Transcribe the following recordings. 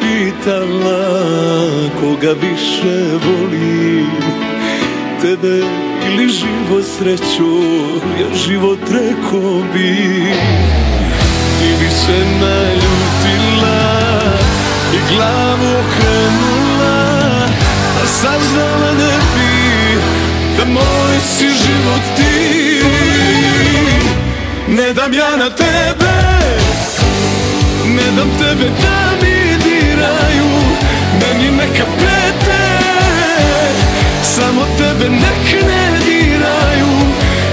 pitala koga više volim Tebe ili život sreću, ja život rekao bi. Ti bi se naljutila i glavu okrenula A saznala ne bi da moj si život ti. Ne dam ja na tebe, ne dam tebe da mi diraju Meni neka pete, samo tebe nek ne diraju.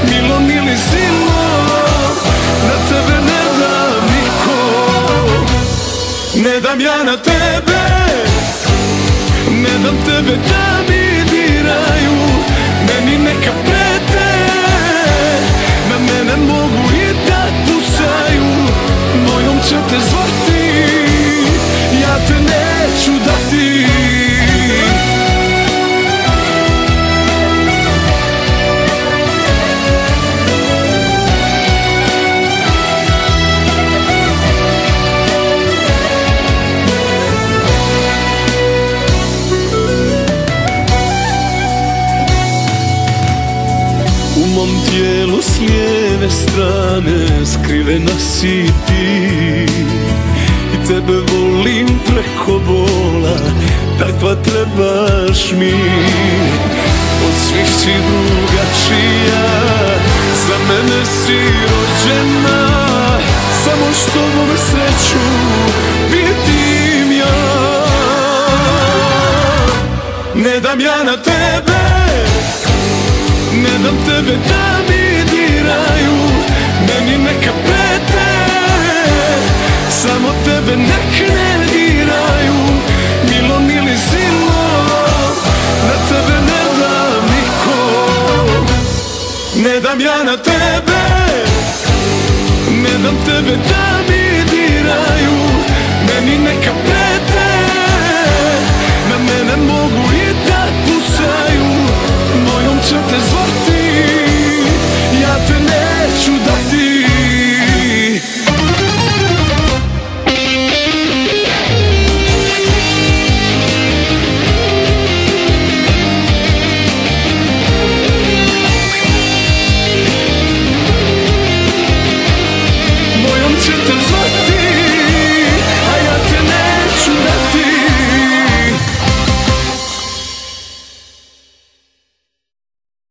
Milo, mili silo, na tebe ne dam niko. Ne dam ja na tebe, ne dam tebe da mi diraju Mom tijelu s lijeve strane skrivena si ti. I tebe volim preko bola, takva trebaš mi. Od svih si drugačija, za mene si rođena. Samo što me sreću vidim ja. Ne dam ja na tebe tebe da mi diraju Meni neka pete Samo tebe nek ne diraju. Milo, mili silo Na tebe ne dam niko. Ne dam ja na tebe should deserve